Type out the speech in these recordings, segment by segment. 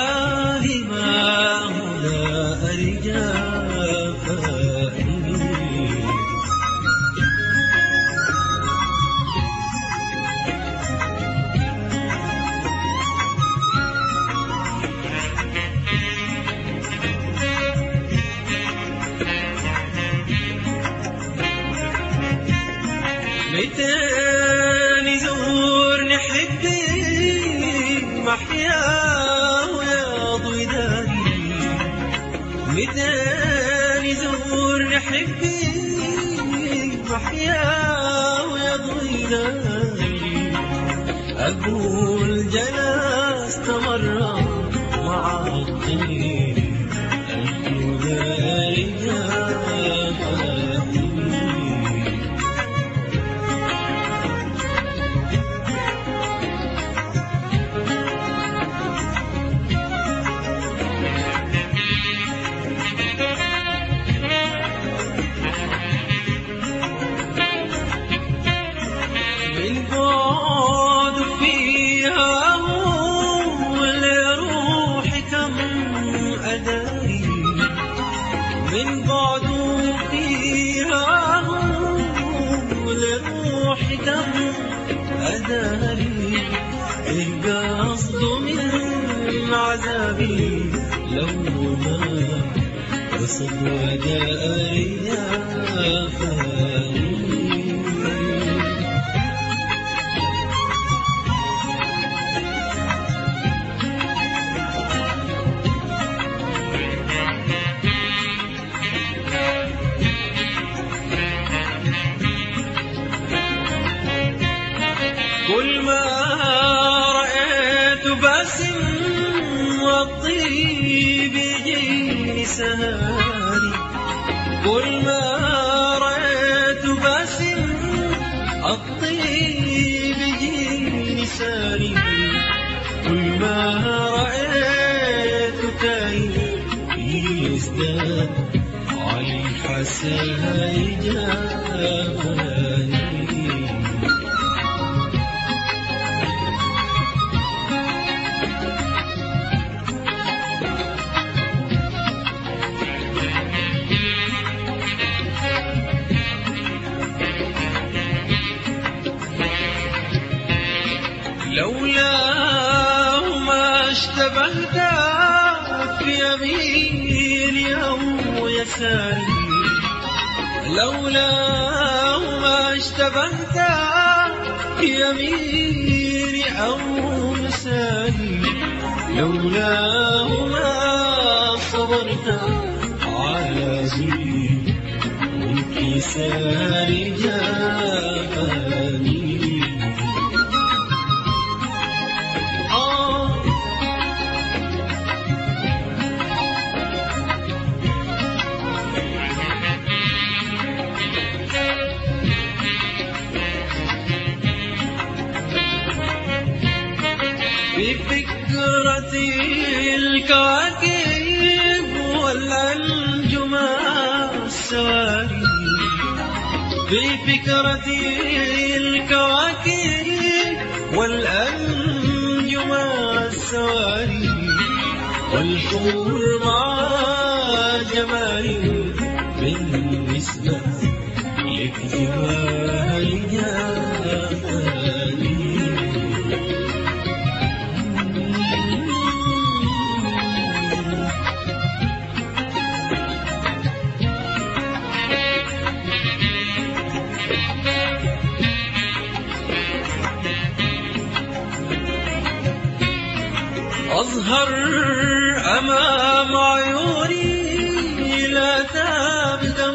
Oh. ضيداني أقول جلست عذابي لو ما وصل وداري يا فاني والطيب يجيني سهاري كل ما رأيت باسم الطيب كل ما رأيت في يميني أو يساري. لولاه ما اشتبهت يميني أو يساري لولاه ما صبرت على ذي وانكسار جاني في فكرتي الكواكب والأنجما السواري والحور مع جمالي بالنسبة لك أظهر أمام عيوني لا تبدأ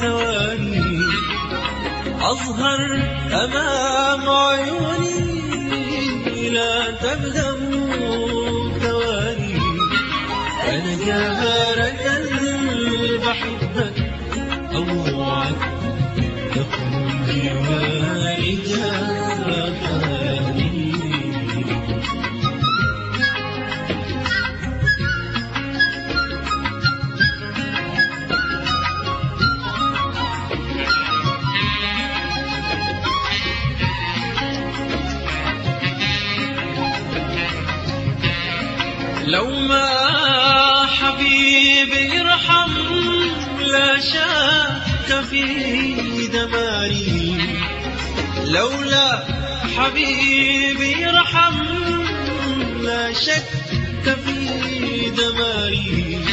تواني أظهر أمام عيوني لا تبدأ تواني أنا جارة بحبك أوعد تكون جواري حبيبي يرحم لا شك في دماري. لولا حبيبي يرحم لا شك في دماري.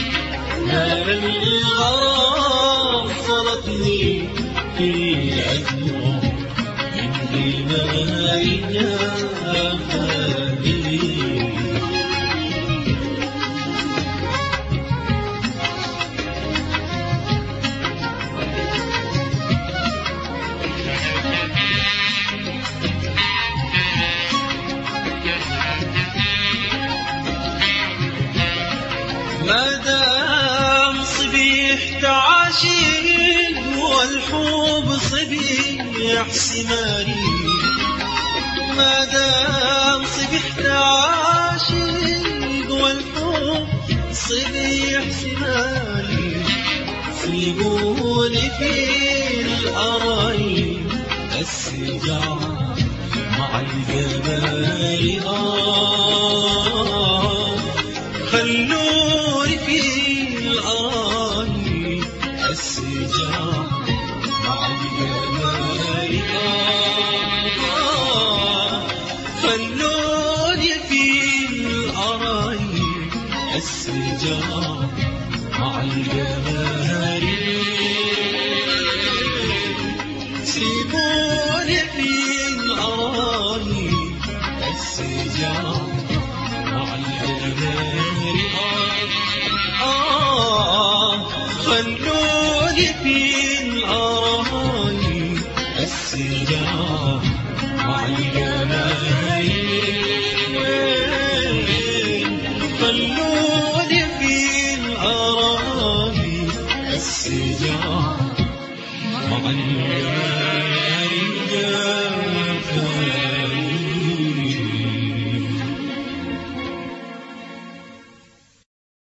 نار الغرام صلتني في الأدوار من دمائنا ما دام صبيح تعاشيق والحب صبيح سماري. ما دام صبيح تعاشيق والحب صبيح سماري. سيبوني في الأراي السجار مع الجمال آه. في الأراي السجار مع الجمال آه خلوني في الأراي السجار مع الجمال سيبوني خلوني في الأراضي السجار مع الجمال